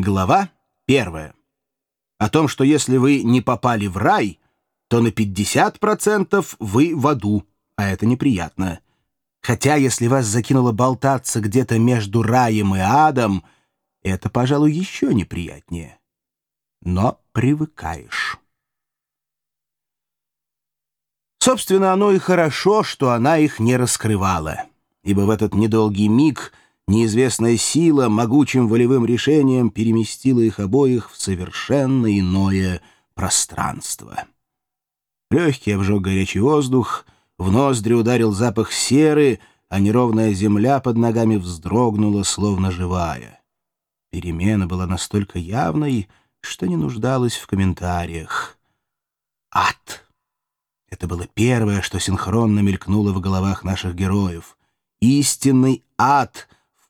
Глава первая. О том, что если вы не попали в рай, то на 50% вы в аду, а это неприятно. Хотя, если вас закинуло болтаться где-то между раем и адом, это, пожалуй, еще неприятнее. Но привыкаешь. Собственно, оно и хорошо, что она их не раскрывала, ибо в этот недолгий миг неизвестная сила могучим волевым решением переместила их обоих в совершенно иное пространство. Легкий обжег горячий воздух, в ноздри ударил запах серы, а неровная земля под ногами вздрогнула, словно живая. Перемена была настолько явной, что не нуждалась в комментариях. Ад! Это было первое, что синхронно мелькнуло в головах наших героев. Истинный ад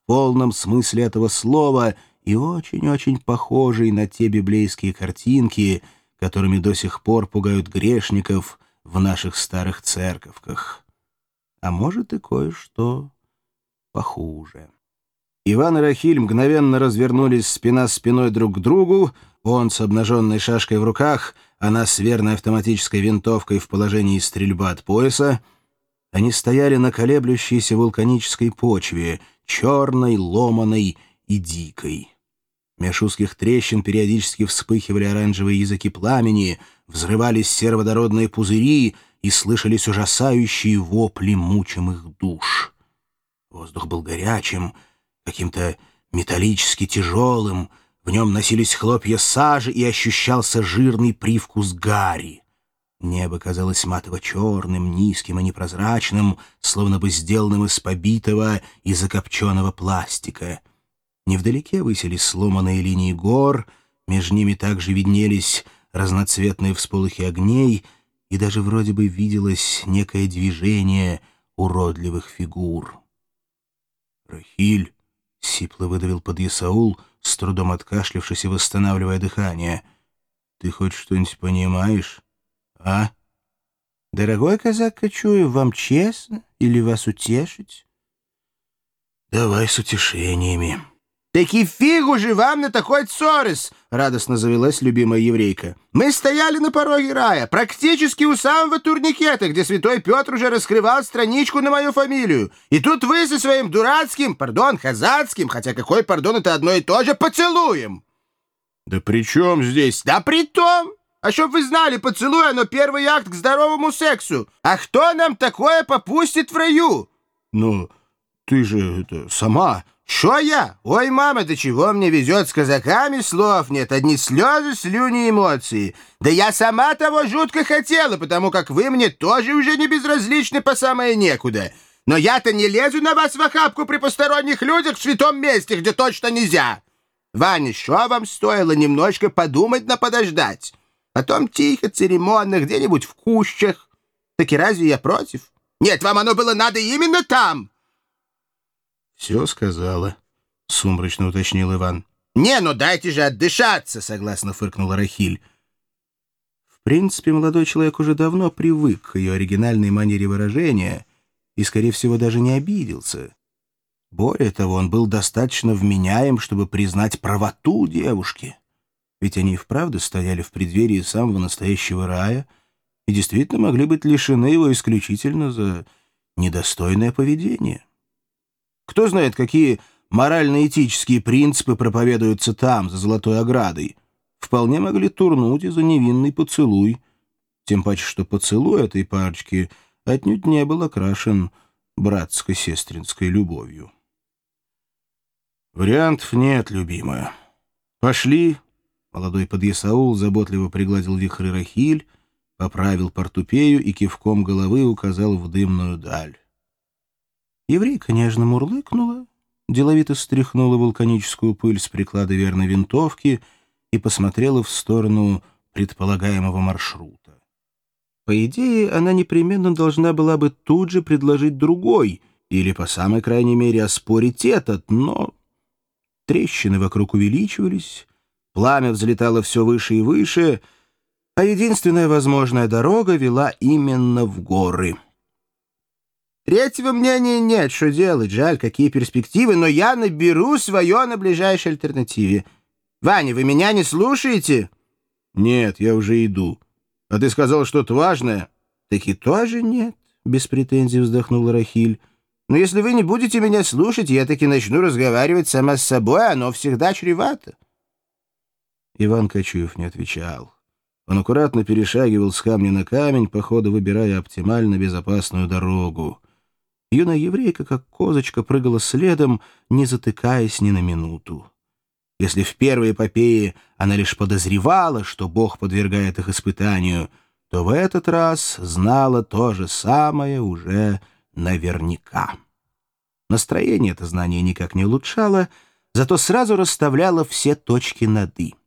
полном смысле этого слова и очень-очень похожий на те библейские картинки, которыми до сих пор пугают грешников в наших старых церковках. А может и кое-что похуже. Иван и Рахиль мгновенно развернулись спина спиной друг к другу, он с обнаженной шашкой в руках — она с верной автоматической винтовкой в положении стрельбы от пояса. Они стояли на колеблющейся вулканической почве, черной, ломаной и дикой. Меж узких трещин периодически вспыхивали оранжевые языки пламени, взрывались сероводородные пузыри и слышались ужасающие вопли мучимых душ. Воздух был горячим, каким-то металлически тяжелым, в нем носились хлопья сажи и ощущался жирный привкус гари. Небо казалось матово-черным, низким и непрозрачным, словно бы сделанным из побитого и закопченного пластика. Невдалеке высились сломанные линии гор, между ними также виднелись разноцветные всполохи огней, и даже вроде бы виделось некое движение уродливых фигур. «Рахиль!» — сипло выдавил под Исаул, с трудом откашлившись и восстанавливая дыхание. «Ты хоть что-нибудь понимаешь, а?» «Дорогой казак Кочуев, вам честно или вас утешить?» «Давай с утешениями». «Таки фигу же вам на такой цорис!» — радостно завелась любимая еврейка. «Мы стояли на пороге рая, практически у самого турникета, где святой Петр уже раскрывал страничку на мою фамилию. И тут вы со своим дурацким, пардон, казацким, хотя какой пардон, это одно и то же, поцелуем!» «Да при чем здесь?» «Да при том! А чтоб вы знали, поцелуй, оно первый акт к здоровому сексу. А кто нам такое попустит в раю?» «Ну, ты же это сама...» «Шо я? Ой, мама, до чего мне везет с казаками, слов нет, одни слезы, слюни, эмоции. Да я сама того жутко хотела, потому как вы мне тоже уже не безразличны по самое некуда. Но я-то не лезу на вас в охапку при посторонних людях в святом месте, где точно нельзя. Ваня, что вам стоило немножко подумать на подождать? Потом тихо, церемонно, где-нибудь в кущах. Так и разве я против? Нет, вам оно было надо именно там!» «Все сказала», — сумрачно уточнил Иван. «Не, ну дайте же отдышаться», — согласно фыркнула Рахиль. В принципе, молодой человек уже давно привык к ее оригинальной манере выражения и, скорее всего, даже не обиделся. Более того, он был достаточно вменяем, чтобы признать правоту девушки. Ведь они и вправду стояли в преддверии самого настоящего рая и действительно могли быть лишены его исключительно за недостойное поведение. Кто знает, какие морально-этические принципы проповедуются там, за золотой оградой. Вполне могли турнуть и за невинный поцелуй. Тем паче, что поцелуй этой парочки отнюдь не был окрашен братско-сестринской любовью. «Вариантов нет, любимая. Пошли». Молодой подъясаул заботливо пригладил вихры Рахиль, поправил портупею и кивком головы указал в дымную даль. Еврейка нежно мурлыкнула, деловито стряхнула вулканическую пыль с приклада верной винтовки и посмотрела в сторону предполагаемого маршрута. По идее, она непременно должна была бы тут же предложить другой или, по самой крайней мере, оспорить этот, но трещины вокруг увеличивались, пламя взлетало все выше и выше, а единственная возможная дорога вела именно в горы — Третьего мнения нет, что делать, жаль, какие перспективы, но я наберу свое на ближайшей альтернативе. Ваня, вы меня не слушаете?» «Нет, я уже иду. А ты сказал что-то важное?» «Так и тоже нет», — без претензий вздохнула Рахиль. «Но если вы не будете меня слушать, я таки начну разговаривать сама с собой, оно всегда чревато». Иван Кочуев не отвечал. Он аккуратно перешагивал с камня на камень, по ходу выбирая оптимально безопасную дорогу. Юная еврейка, как козочка, прыгала следом, не затыкаясь ни на минуту. Если в первой эпопее она лишь подозревала, что Бог подвергает их испытанию, то в этот раз знала то же самое уже наверняка. Настроение это знание никак не улучшало, зато сразу расставляло все точки над «и».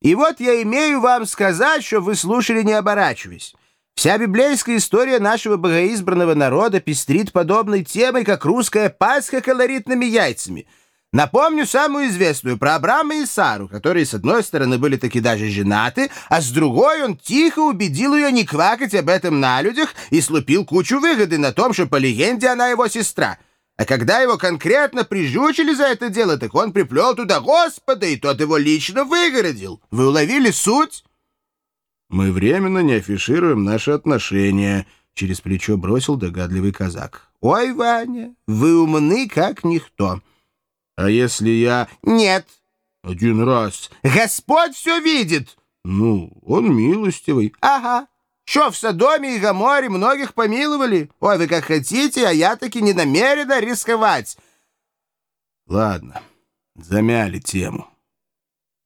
И вот я имею вам сказать, что вы слушали, не оборачиваясь. Вся библейская история нашего богоизбранного народа пестрит подобной темой, как русская Пасха колоритными яйцами — Напомню самую известную про Абрама и Сару, которые с одной стороны были таки даже женаты, а с другой он тихо убедил ее не квакать об этом на людях и слупил кучу выгоды на том, что по легенде она его сестра. А когда его конкретно прижучили за это дело, так он приплел туда Господа, и тот его лично выгородил. Вы уловили суть? «Мы временно не афишируем наши отношения», — через плечо бросил догадливый казак. «Ой, Ваня, вы умны, как никто». А если я... Нет. Один раз. Господь все видит. Ну, он милостивый. Ага. Что, в Содоме и Гаморе многих помиловали? Ой, вы как хотите, а я таки не намерена рисковать. Ладно, замяли тему.